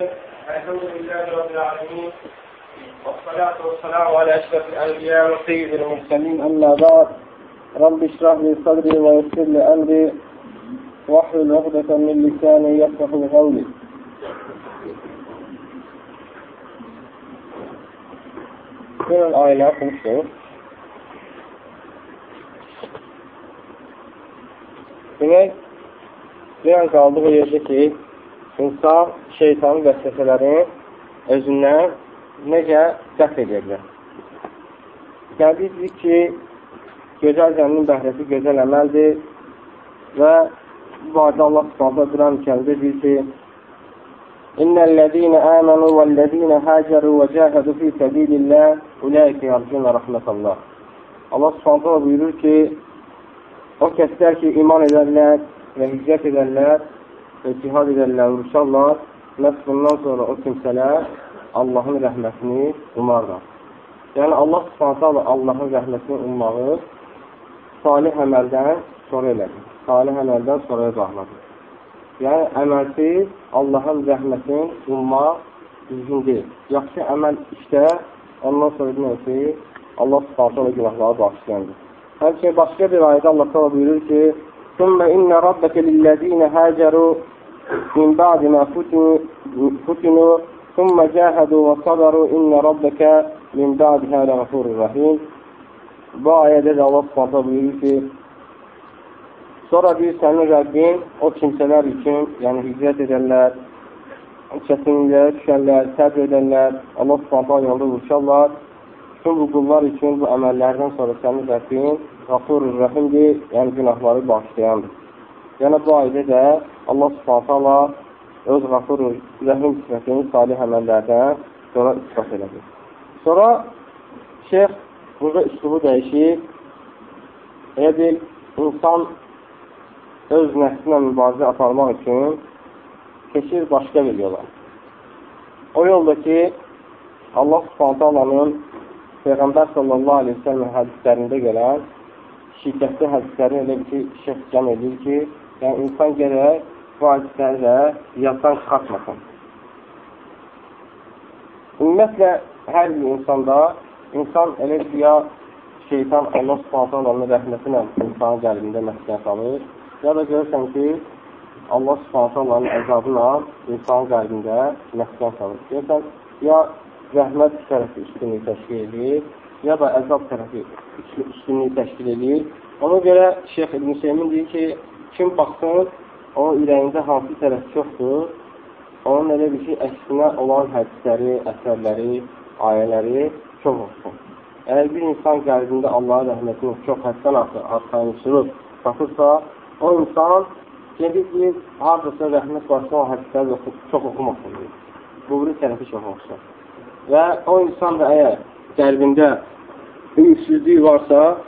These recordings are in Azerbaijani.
الحمد لله رب العالمين والصلاة والسلام على أشرف الأنبياء وسيد المرسلين أما بعد رب اشرح لي صدري ويسر لي أمري واحلل عقدة من لساني يفقه قولي Bunun ailə oxumuşdur. Demək, bir an qaldığı yerdə ki, insan şeytanın vəsvəsələrini özündən necə dəf edirlər. Yəni, biz ki, gözəl zəmnin bəhrəsi gözəl əməldir və bu barədə Allah subhanətə Quran-ı kərimdə deyir ki, İnnellezine amenu vellezine haceru ve cahadu fi sabilillah ulaike yarcuna rahmetallah. Allah Subhanahu buyurur ki, o kəslər ki, iman edərlər və hicrət edərlər və cihad edərlər, vuruşarlar, məhz bundan sonra o kimsələr Allahın rəhmətini umarlar. Yəni, Allah subhanətə Allahın rəhmətini ummağı salih əməldən sonra elədir. Salih əməldən sonraya bağladır. Yəni, əməlsiz Allahın rəhmətini ummaq düzgün deyil. Yaxşı əməl işdə, ondan sonra demək Allah subhanətə günahları bağışlayandır. Həmçinin başqa bir ayədə Allah təala buyurur ki: "Summa inna rabbaka lillezina hajaru min ba'di ma futinu thumma jahadu wa sabaru inna rabbaka min ba'daha laghafurur rahim." Bu ayədə də Allah Subhanahu buyurur ki: Sonra deyir, sənin Rəbbin o kimsələr üçün, yəni hicrət edənlər, çətinliklərə düşənlər, səbr edənlər, Allah Subhanahu yolda vuruşarlar, bütün bu qullar üçün bu əməllərdən sonra sənin Rəbbin Qafurur Rəhimdir, yəni günahları bağışlayandır. Yəni bu ayda da Allah Subhanahu öz Qafurur Rəhim sifətini salih əməllərdən sonra ispat elədir. Sonra şeyx burada üslubu dəyişir. Elə bil, insan öz nəfsinə mübarizə aparmaq üçün keçir başqa bir yola. O yolda ki, Allah Subhanahu Peyğəmbər sallallahu aleyhi ve sellem hədislərində gələn şiddətli hədisləri elə bir ki, şəx cəm edir ki, yəni insan gərək bu hədisləri də yaddan çıxartmasın. Ümumiyyətlə, hər bir insanda insan elə ki, ya şeytan Allah subhanətə rəhmətinə insanın qəlbində məskən salır, ya da görürsən ki, Allah subhanətə əzabına insanın qəlbində məskən salır. Görürsən, ya rəhmət tərəfi üstünlüyü təşkil edir, ya da əzab tərəfi üstünlüyü təşkil edir. Ona görə Şeyx İbn Seymin deyir ki, kim baxsın, onun ürəyində hansı tərəf çoxdur, onun elə bir ki, əksinə olan hədisləri, əsərləri, ayələri çox olsun. Əgər bir insan qəlbində Allahın rəhmətini çox həddən arxayınçılıq tapırsa, o insan gedib deyir, haradasa rəhmət varsa o hədisləri çox oxumasın bir tərəfi çox olsun. Və o insan da əgər qəlbində ümidsizlik varsa,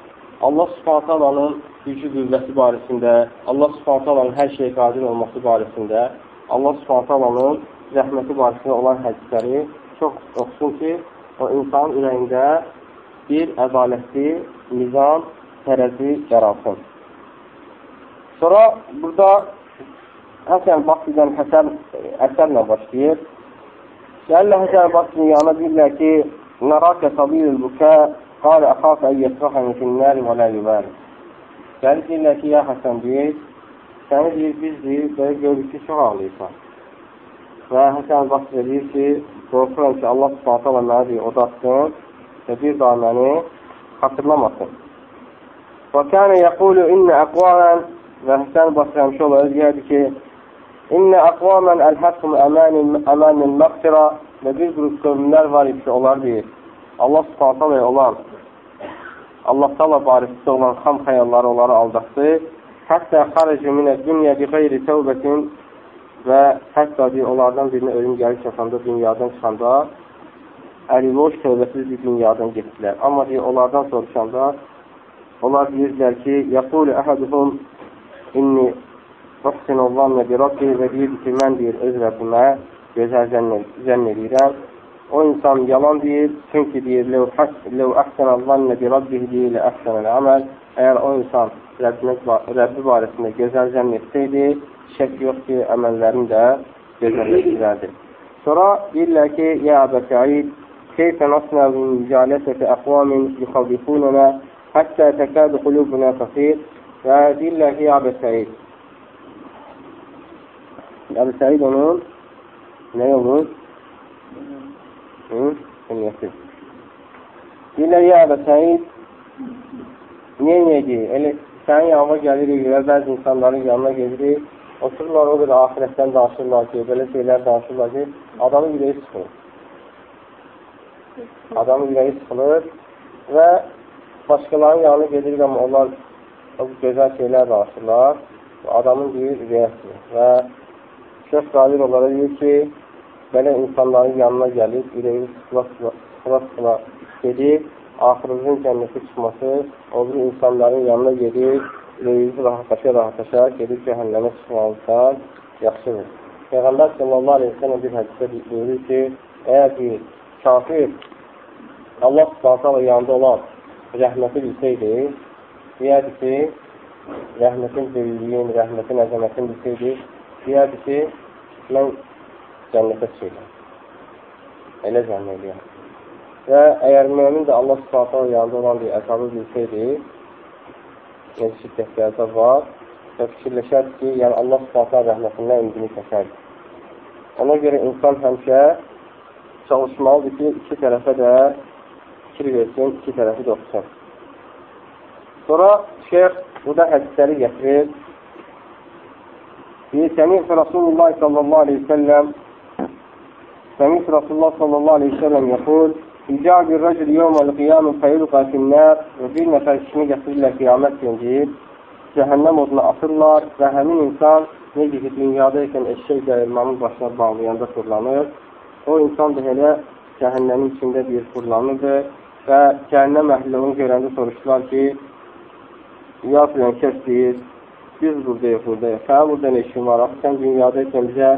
Allah subhanət alanın gücü qüvvəti barəsində, Allah subhanət alanın hər şeyə qadir olması barəsində, Allah subhanət alanın rəhməti barəsində olan hədisləri çox oxusun ki, o insanın ürəyində bir ədalətli nizam, tərəzi yaratsın. Sonra burada Həsən Bakridən Həsən əsərlə başlayır. Gəllə Həsən Bakridən yana deyirlər ki, Nərakə sabiyül bükə qalə əxaf ən yətrəxəni finnəri və lə yübəri. Gəlir deyirlər ki, ya Həsən deyir, səni deyir, biz deyir, belə görürük ki, çox ağlayırsan. Və Həsən Basrə deyir ki, qorxuram ki, Allah subhanətə və mənə deyir, odatsın və bir daha məni xatırlamasın. Və kənə yəqulu innə əqvamən və Həsən Basrə həmişə olaraq deyərdi ki, İnnə əqvamən əlhəqqum əmənin məqsirə və bir qrup qövmlər var idi ki, onlar deyir, Allah subhanətə olan, Allah tala barəsində olan xam xəyalları onları aldatdı. Hətta xarəcə minə dünya bi qeyri tövbətin və hətta deyir, onlardan birinə ölüm gəlib çatanda, dünyadan çıxanda, əliboş tövbəsiz bir dünyadan getdilər. Amma deyir, onlardan soruşanda, onlar deyirdilər ki, yəqulu əhəduhum inni Muhsin Allahla bir Rabbi və deyir ki, mən deyir, öz Rəbbimə gözəl zənn edirəm. O insan yalan deyir, çünki deyir, ləv əhsən Allahla bir Rabbi deyir, əhsən əməl. Əgər o insan Rəbbinə, Rəbbi barəsində gözəl zənn etsəydi, şək yox ki, əməllərini də gözəlləşdirərdi. Sonra deyirlər ki, ya Əbə Səid, keyfə nasnə mücaləsəti əqvamin yuxavdifunənə həttə təkəd qulubuna təsir və deyirlər ki, ya Əbə Səid. Əbə Səid onun nə olur? Ümumiyyəti. Deyirlər, ya Əbə Səid, niyə neyəcək? Elə sənin yanına gəlirik və bəzi insanların yanına gedirik, otururlar o qədər ahirətdən danışırlar ki, belə şeylər danışırlar ki, adamın ürəyi sıxılır. Adamın ürəyi sıxılır və başqalarının yanına gedirik, amma onlar o gözəl şeylər danışırlar. Adamın deyir, ürəyi sıxılır. Və Şeyh Qadir onlara deyir ki, belə insanların yanına gəlib, ürəyi sıxıla-sıxıla gedib, axırınızın cənnətə çıxması, o bir insanların yanına gedib, ürəyinizi rahatlaşa-rahatlaşa gedib cəhənnəmə çıxmalısan, yaxşıdır. Peyğəmbər sallallahu aleyhi ve sellem bir hədisdə buyurur ki, əgər bir kafir Allah subhanətə yanında olan rəhməti bilsəydi, deyərdi ki, rəhmətin böyüklüyün, rəhmətin əzəmətin bilsəydi, deyərdi ki, mən cənnətə çıxıram. Elə zənn edirəm. Və əgər mümin də Allah subhanətə yanında olan bir əzabı bilsəydi, yəni şiddətli əzab var və fikirləşərdi ki, yəni Allah subhanətə rəhmətindən ümidini çəkərdi. Ona görə insan həmişə çalışmalıdır ki, iki tərəfə də fikir versin, iki tərəfi də oxusun. Sonra şeyx burada hədisləri gətirir. Deyir, Səmih Rasulullah sallallahu aleyhi ve sellem Səmih Rasulullah sallallahu aleyhi ve sellem yəqul İcab bir rəcül yevməl qiyamı fəyulqa finnər və bir nəfər kişini gətirirlər qiyamət günü cəhənnəm oduna atırlar və həmin insan necə ki, dünyada ikən eşək dəyirmanın başına bağlayanda fırlanır, o insan da elə cəhənnəmin içində bir fırlanırdı və cəhənnəm əhli onu görəndə soruşdular ki, ya filan kəs deyir, biz buradayıq, buradayıq, sənin burada nə işin var, sən dünyada ikən bizə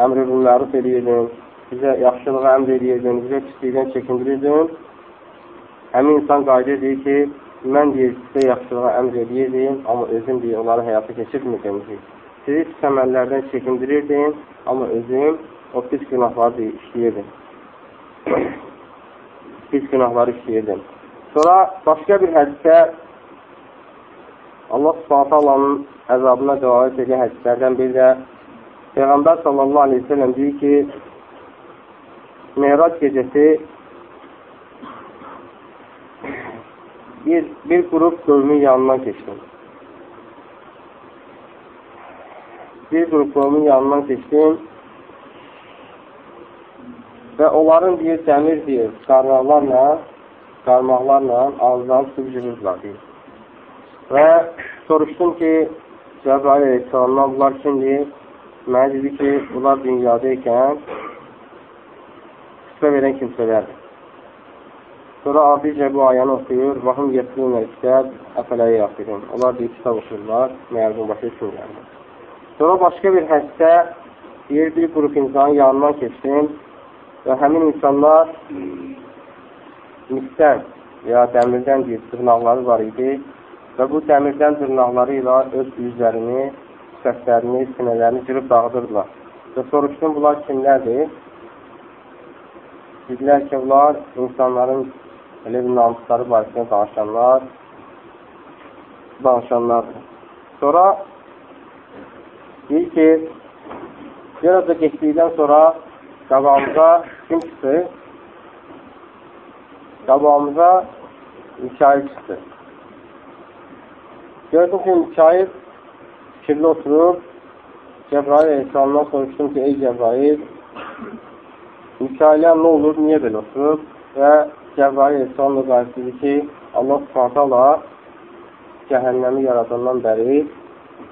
əmr-i məruf edirdin, bizə yaxşılığı əmr edirdin, bizə pislikdən çəkindirirdin. Həmin insan qayda deyir ki, mən deyir, sizə yaxşılığa əmr edirdim, amma özüm deyir, onları həyata keçirmirdim. Sizi pis əməllərdən çəkindirirdim, amma özüm o pis günahları deyir, işləyirdim. pis günahları işləyirdim. Sonra başqa bir hədisdə Allah subhanətə Allahın əzabına dəvayət edən hədislərdən biri də Peyğəmbər sallallahu aleyhi ve sellem deyir ki, Meyrac gecəsi bir, bir qrup qövmün yanından keçdim. Bir qrup qövmün yanından keçdim və onların deyir, dəmir deyir, qarmaqlarla, qarmaqlarla ağızlarını tutub yürürdülər deyir. Və soruşdum ki, Cəbrail Aleyhisselamdan bunlar kimdir? Mənə dedi ki, bunlar dünyada ikən xütbə verən kimsələrdir. Sonra abicə bu ayəni oxuyur, vahım yetlunə kitab, əfələyə yaxidin. Onlar bir kitab oxuyurlar, məyər bu başa düşürlərdir. Sonra başqa bir hədsə deyir, bir qrup insanın yanından keçdim və həmin insanlar misdən ya dəmirdən deyir, dırnaqları var idi və bu dəmirdən dırnaqları ilə öz üzlərini, sifətlərini, sinələrini cırıb dağıdırdılar. Və soruşdum, bunlar kimlərdir? Dedilər ki, bunlar insanların elə bir namusları barəsində danışanlar, danışanlardır. Sonra deyir ki, biraz da geçdikdən sonra qabağımıza kim çıxdı? Qabağımıza Mikail çıxdı. Gördüm ki, Mikail fikirli oturub, Cəbrail Aleyhisselamdan soruşdum ki, ey Cəbrail, Mikailən nə olur, niyə belə oturub? Və Cəbrail Esəlamla qarşıdır ki, Allah subhanətələ cəhənnəmi yaradandan bəri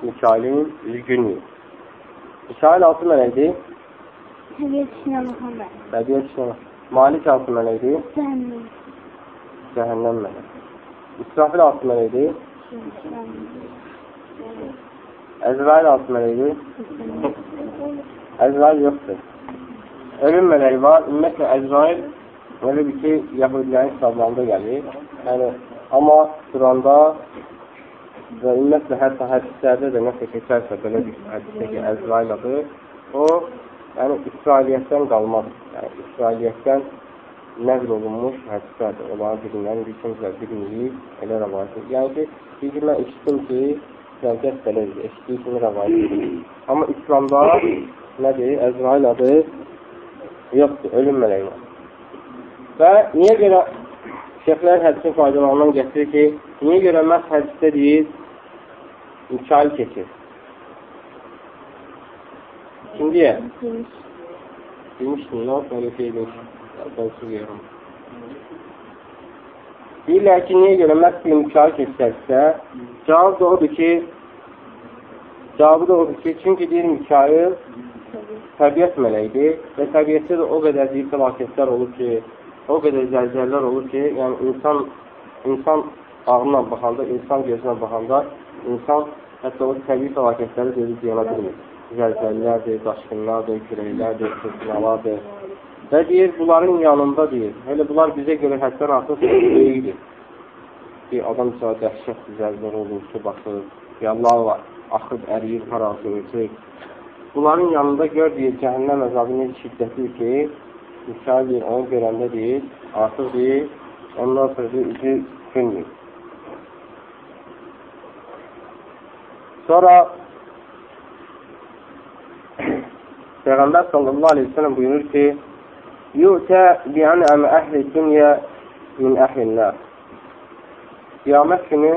Mikailin üzü gülmür. Mikail hansı mələkdir? Təbiət işinə Muhammed. Təbiət işinə. Malik hansı mələkdir? Cəhənnəm. Cəhənnəm mələk. İsrafil hansı mələkdir? Əzrail hansı mələkdir? Əzrail yoxdur. Ölüm mələyi var. Ümumiyyətlə, Əzrail elə bir ki, Yahudilərin kitablarında gəlir. Yəni, amma Quranda və ümumiyyətlə, hətta hədislərdə də nəsə keçərsə, belə bir hədisdə ki, Əzrail adı, o, yəni İsrailiyyətdən qalmaz. Yəni İsrailiyyətdən nəql olunmuş hədislərdir. Onların birindən bir kimsə bilməyib, elə rəvayət edir. Yəni ki, bir ki, mən eşitdim ki, Zəvcət belədir, eşitdiyi kimi rəvayət edir. Amma İslamda nədir? Əzrail adı yoxdur, ölüm mələyi var. Və niyə görə şeyxlər hədisin faydalarından gətirir ki, niyə görə məhz hədisdə deyir, Mikail keçir. Kim deyə? Demişdim, yox, öyle şey demiş. Ben sürüyorum. Deyirlər ki, niyə görə məhz bir müşahid keçsəksə, cavab da odur ki, cavabı da odur ki, çünki deyir müşahid təbiət mələkdir və təbiətdə də o qədər deyir fəlakətlər olur ki, o qədər zəlzələlər olur ki, yəni insan insan ağına baxanda, insan gözünə baxanda, insan hətta o təbii fəlakətləri gözü deyələ bilmir. Zəlzələlərdir, daşqınlardır, küləklərdir, fırtınalardır. Və deyir, bunların yanında deyir, elə bunlar bizə görə həddən artıq böyükdür. Bir adam sonra dəhşət zəlzələ olur, su baxır, yallar var, axıb əriyir, parası ölçür. Bunların yanında gör deyir, cəhənnəm əzabı necə şiddətli ki, Müşahid deyir, onu görəndə deyir, artıq deyir, ondan sonra deyir, üzü gülmür. Sonra Peyğəmbər sallallahu aleyhi ve sellem buyurur ki, Yu'tə bi'an'am əhli dünya min əhlillər. Qiyamət günü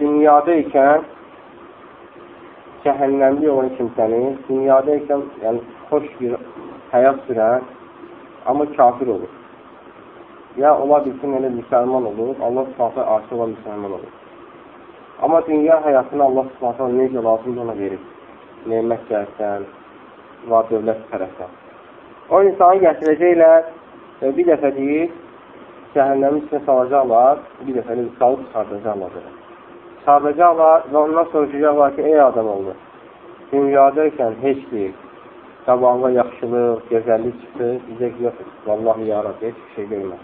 dünyada ikən cəhənnəmli olan kimsəni, dünyada ikən yəni, xoş bir həyat sürən, amma kafir olur. Ya ola bilsin, elə müsəlman olur, Allah subhanətə aşıq olan müsəlman olur. Amma dünya həyatını Allah subhanətə necə lazımdır ona verir. Neymət gəlsən, var dövlət tərəfdən. O insanı gətirəcəklər və bir dəfə deyir, cəhənnəmin içine salacaqlar, bir dəfə salıb çıxardacaqlar. Çıxardacaqlar və ondan soruşacaqlar ki, ey adam oldu, dünyada ikən heç deyil, qabağına yaxşılıq, gözəllik çıxdı, bizə yox, vallahi yarab, heç bir şey görmür.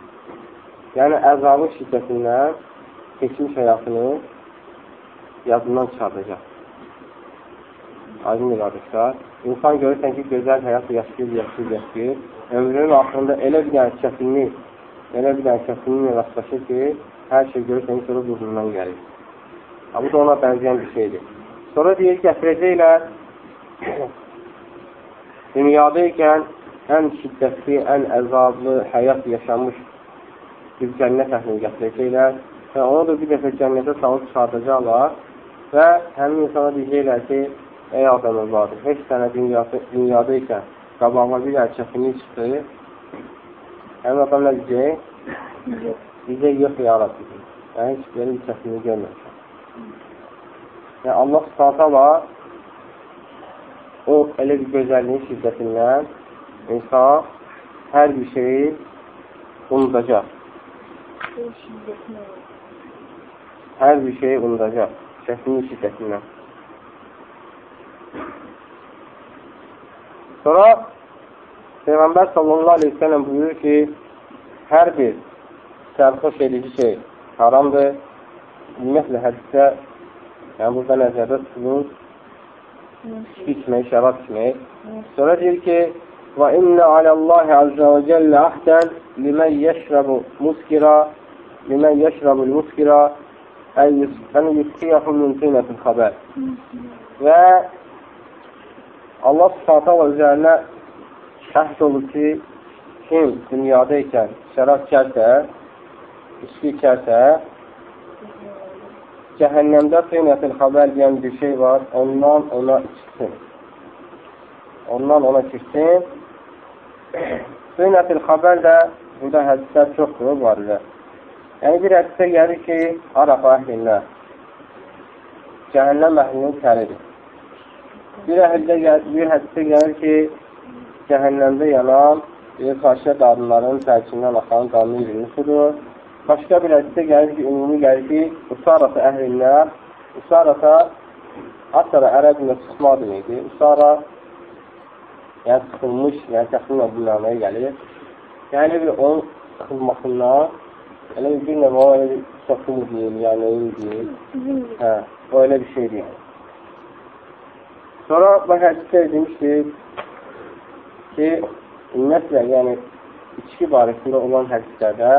Yəni, əzabın şiddətindən keçmiş həyatını yadından çıxardacaq. Aydın qardaşlar. İnsan görürsən ki, gözəl həyat yaşayır, yaşayır, yaşayır. Ömrünün axırında elə bir dənə çətinlik, elə bir dənə çətinliklə rastlaşır ki, hər şey görürsən ki, sonra burnundan gəlir. Ha, bu da ona bənzəyən bir şeydir. Sonra deyir, gətirəcəklər dünyada ikən ən şiddətli, ən əzablı həyat yaşamış bir cənnət əhlini gətirəcəklər və onu da bir dəfə cənnətə salıb çıxardacaqlar və həmin insana deyəcəklər ki, Ey adam övladı, heç sənə dünyada, dünyada ikən qabağıma bir ər çətinlik çıxdı. Həmin adam nə deyəcək? Bizə yox ya Rabbi. Yəni, heç belə bir çətinlik görməmişəm. Yəni, Allah subhanətələ o elə bir gözəlliyin şiddətindən insan hər bir şeyi unudacaq. Hər bir şeyi unudacaq. Çətinlik şiddətindən. Sonra Peyğəmbər sallallahu aleyhi ve sellem buyurur ki, hər bir sərxoş edici şey haramdır. Ümumiyyətlə, hədisdə, yəni burada nəzərdə tutulur, içmək, şərab içmək. Sonra deyir ki, və innə aləllahi azə və cəllə əhdən limən yəşrəbu muskira limən yəşrəbu muskira ən yusqiyəhu min qiymətin xəbər. Və Allah subhanətə üzərinə şəhd olur ki, kim dünyada ikən şərab içərsə, içki içərsə, cəhənnəmdə qeynətil xəbər deyən bir şey var, ondan ona içsin. Ondan ona içsin. Qeynətil xəbər də burada hədislər çoxdur var ilə. Yəni bir hədisdə gəlir ki, Arafa əhlinlə cəhənnəm əhlinin təridir. Bir əhildə bir hədisdə gəlir ki, cəhənnəmdə yanan bir xaşə qadınların tərkindən axan qanlı sudur. Başqa bir hədisdə gəlir ki, ümumi gəlir ki, usarası əhlinlər, usarasa asara ərəbində sıxma deməkdir. Usara yəni sıxılmış, yəni təxminən bu mənaya gəlir. Yəni bir onun sıxılmasından elə bir növə o elə bir soxum deyil, yəni öyle deyil. Hə, o elə bir şey deyil. Sonra bu hədisdə demişdik, ki, ümumiyyətlə, yəni, içki barəsində olan hədislərdə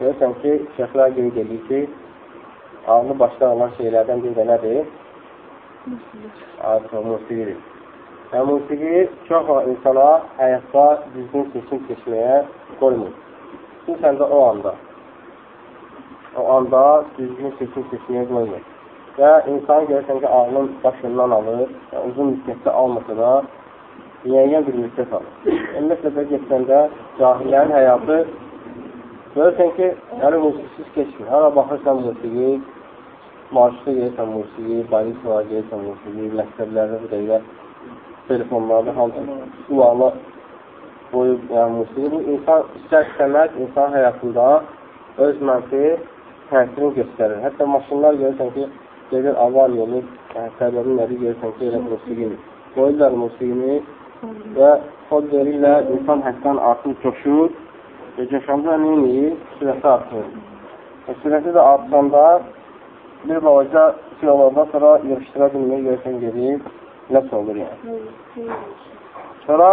görürsən ki, şeyxlər qeyd edir ki, ağlı başda olan şeylərdən bir də nədir? Artıq musiqidir. Və musiqi çox insana həyatda düzgün seçim seçməyə qoymur. Xüsusən də o anda. O anda düzgün seçim seçməyə qoymur. Və insan görürsən ki, ağlın başından alır, uzun müddətdə almasa da, müəyyən bir müddət alır. Ümumiyyətlə də geçəndə cahillərin həyatı görürsən ki, yəni musiqisiz keçmir. Hara baxırsan musiqi, marşda gelirsən musiqi, balismalar gelirsən musiqi, məktəblərdə bu dəqiqə telefonlarda hamısı qulağına qoyub yəni musiqi. Bu insan istər-istəməz insan həyatında öz mənfi təsirini göstərir. Hətta maşınlar görürsən ki, gedir avar yolu, yəni səbəbi nədir görürsən ki, elə musiqini. Qoyurlar musiqini və xod verirlər, insan həddən artıq coşur və coşanda neyini? Sürəti artır. Və sürəti də artsanda bir balaca şey olandan sonra yığışdıra bilmək görürsən gedir, nəsə olur yəni. Sonra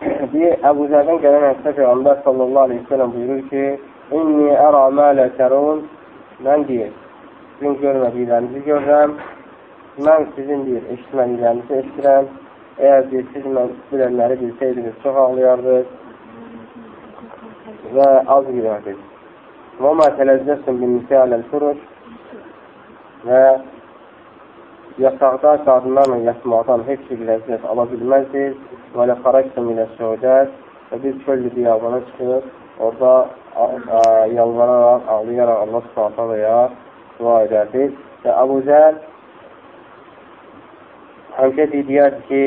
bir Əbu Zərdən gələn hədsə Peyğəmbər sallallahu aleyhi ve sellem buyurur ki, İnni ərə mələ tərun, mən deyir, sizin görmədiklərinizi görürəm. Mən sizin deyir, eşitmədiklərinizi eşitirəm. Əgər deyir, siz mən bilənləri bilsəydiniz, çox ağlayardınız və az girərdiniz. Və mə tələzzəsin bin nisə aləl-furuş və yataqda qadınlarla yatmaqdan heç bir ləzzət ala bilməzdiniz və lə xaraqsın ilə şəhudət və bir çöllü diyabana çıxıb, orada yalvararaq, ağlayaraq Allah subhanətə və ya dua edərdi. Və Əbu Zər həmşə deyirdi ki,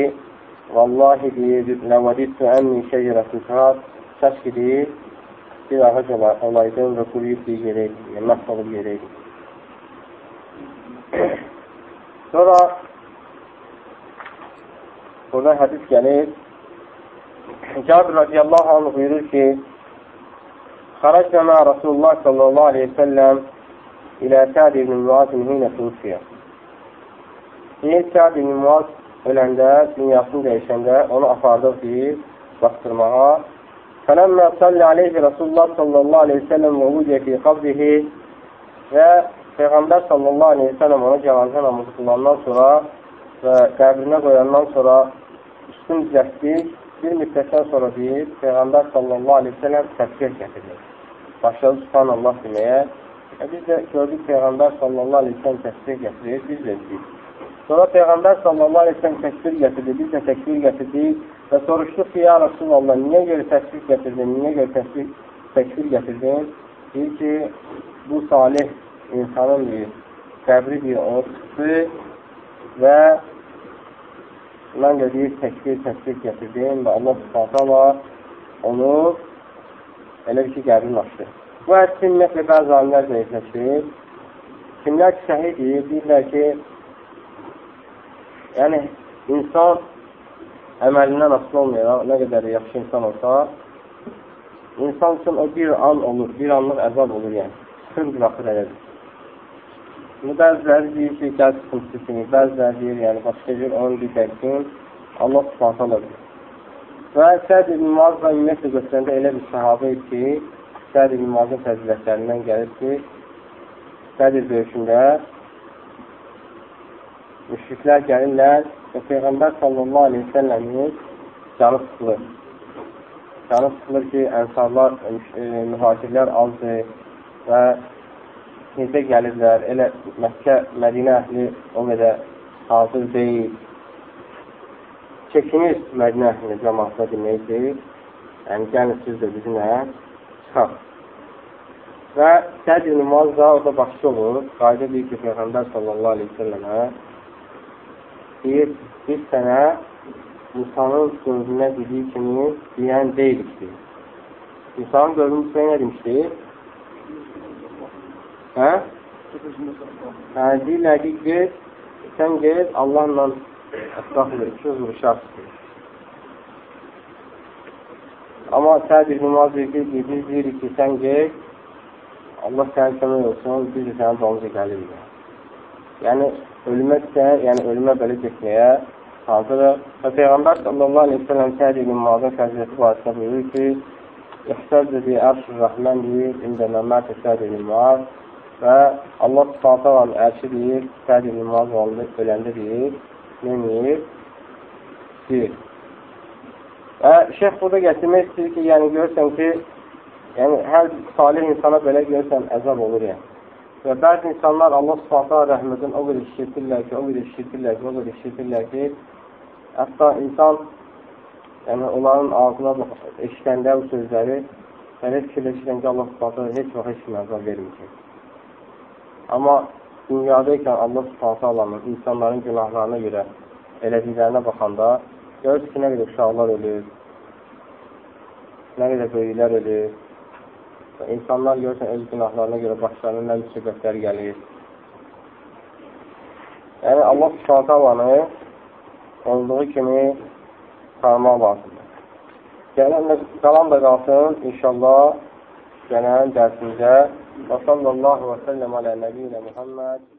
Vallahi deyir, ləvədidtü ənni şəcərətin səhət, səs ki deyir, bir ağac olaydım və quruyub bir yerəydik, yəni məhv olub yerəydik. Sonra burada hədis gəlir, Cabir radiyallahu anh buyurur ki, Xaracna Rasulullah sallallahu aleyhi ve sellem ilə Səd ibn Muazin hinə tufiyə. Deyir, Səd ibn Muaz öləndə, dünyasını dəyişəndə onu apardıq deyir, baxdırmağa. Fələmmə salli aleyhi Rasulullah sallallahu aleyhi ve sellem və ucə fi qabrihi və Peyğəmbər sallallahu aleyhi ve sellem ona cənazə namazı qılandan sonra və qəbrinə qoyandan sonra üstün düzətdik. Bir müddətdən sonra deyir, Peyğəmbər sallallahu aleyhi ve sellem təsbih gətirir. Başladı subhanallah deməyə E, biz də gördük Peyğəmbər sallallahu aleyhi ve sellem təsbih gətirir, biz də etdik. Sonra Peyğəmbər sallallahu aleyhi ve sellem təkbir gətirdi, biz də təkbir gətirdik və soruşduq ki, ya Rasulallah, niyə görə təsbih gətirdin, niyə görə təsbih, təkbir gətirdin? Deyir ki, bu salih insanın bir qəbri bir onu çıxdı və mən də deyir, təkbir, təkbir gətirdim və Allah subhanətə onu elə bir ki, qəbrini açdı. Bu hədisi ümumiyyətlə bəzi alimlər zəifləşir. Kimlər ki, səhih deyir, deyirlər ki, yəni insan əməlindən asılı olmayaraq, nə qədər yaxşı insan olsa, insan üçün o bir an olur, bir anlıq əzab olur yəni. Sıxır buraxır elədir. Bunu bəziləri deyir ki, gəl sıxıntısı kimi, bəziləri deyir, yəni başqa cür onu dərkin, Allah subhanət bilir. Və Səd ibn Muazza ümumiyyətlə göstərəndə elə bir sahabə ki, Bədir ibn Muazın fəzilətlərindən gəlir ki, Bədir döyüşündə müşriklər gəlirlər və Peyğəmbər sallallahu aleyhi ve səlləmin canı sıxılır. Canı sıxılır ki, ənsarlar, e, mühacirlər azdır və necə gəlirlər, elə Məkkə, Mədinə əhli o qədər hazır deyil. Çəkinir Mədinə əhlini cəmaatına deməkdir. Yəni, gəlin siz də bizimlə çıxaq. Və Səd ibn Muaz da orada başçı olur. Qayda deyir ki, Peyğəmbər sallallahu aleyhi ve səlləmə deyir, biz sənə insanın sözünə dediyi kimi deyən deyilik deyir. İnsanın qövmü sizə nə demişdir? Hə? Hə, deyirlər ki, gez, sən gez, Allahla ətraflı iki vuruşarsın. Amma Səd ibn Muaz deyir ki, biz deyirik ki, sən gez, Allah sənin kömək olsun, biz də sənin dalınca gəlirik. Yəni, ölümə isə, yəni ölümə belə getməyə Hansıdır? Və Peyğəmbər sallallahu aleyhi ve sellem Səd ibn Muazın fəziləti barəsində buyurur ki, İxtəzdə bi ərş-ü rəhmən deyir, ində məmət Səd ibn Muaz və Allah subhanətə olan ərşi deyir, Səd ibn Muaz öləndə deyir, nə deyir? Deyir. Və şeyh burada gətirmək istəyir ki, yəni görürsən ki, yəni hər salih insana belə görürsən əzab olur yəni. Və bəzi insanlar Allah subhanətə rəhmətin o qədər işitirlər ki, o qədər işitirlər ki, o qədər işitirlər ki, Hətta insan yəni onların ağzına eşidəndə bu sözləri elə fikirləşirən ki, Allah subhanətə heç vaxt heç kimə əzab verməyəcək. Amma dünyadaykən Allah subhanətə Allahın insanların günahlarına görə elədiklərinə baxanda görürsün ki, nə qədər uşaqlar ölür, nə qədər böyüklər ölür. Və insanlar görürsən öz günahlarına görə başlarına nə müsibətlər gəlir. Yəni Allah subhanətə Allahını olduğu kimi tanımaq lazımdır. Gələn qalan da qalsın inşallah gələn dərsimizə və sallallahu və səlləm alə nəbiyyinə Muhammed